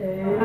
station.